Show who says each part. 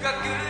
Speaker 1: good.